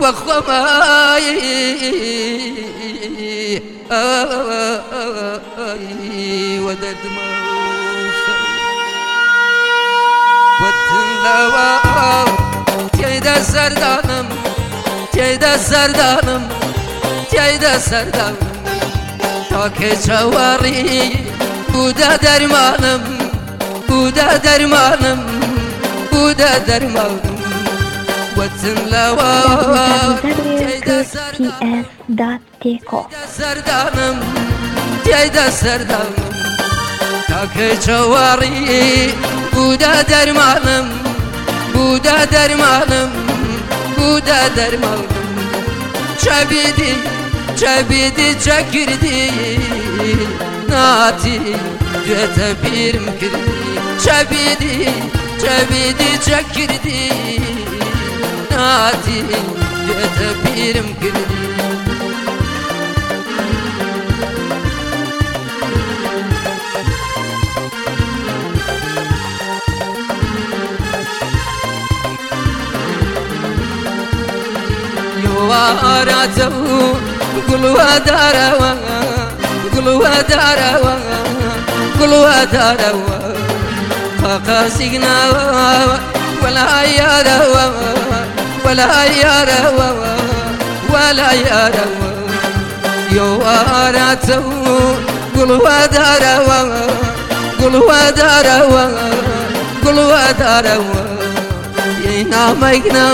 وخماي ودد موخ وتنلوا تيدا سردانم تيدا سردانم تيدا سردانم تاك çavarı bu da dermanım bu da dermanım www.pf.deko Serdanım, ceyda serdanım Takı çavari, bu da dermanım Bu da dermanım, bu da dermanım. Çebidi, çebidi çekirdi Nati, göte bir mkirdi Çebidi, çebidi çekirdi ناتی جت بیرم کردی وارته قلوا داروا قلوا داروا قلوا داروا فقاسقنا ولا ياروا ولا ياروا ولا ياروا يوارته قلوا داروا قلوا داروا قلوا داروا ينامينا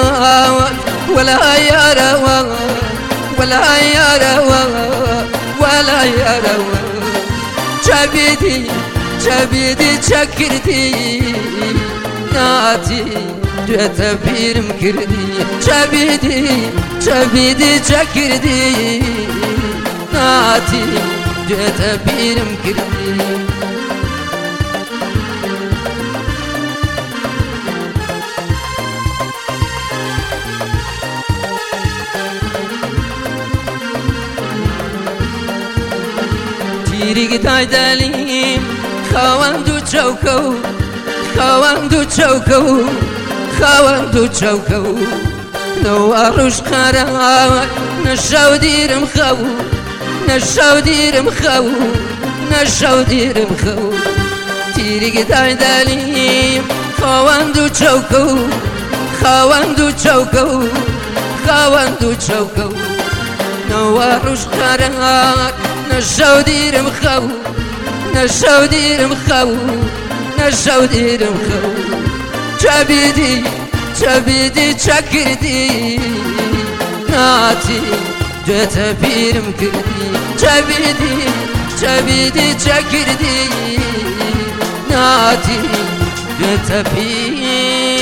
ولا يا روا ولا يا روا ولا يا روا شبيدي شبيدي شكرتي ناتي Düete birim girdi Çevidi, çevidi çekirdi. Nati, düete birim girdi. Tiri giday delim Kavan du çavkav Kavan خوان دو چوکو نو اروش خرا نشاو دیرم خو نشاو دیرم خو نشاو دیرم خو تیریگ دلیم خوان دو چوکو خوان دو چوکو خوان دو چوکو نو اروش خرا نشاو دیرم خو نشاو دیرم خو نشاو دیرم خو çöbidi çöbidi çakırdi Nati göte birim kırdi çöbidi çöbidi çakırdi Nati göte birim.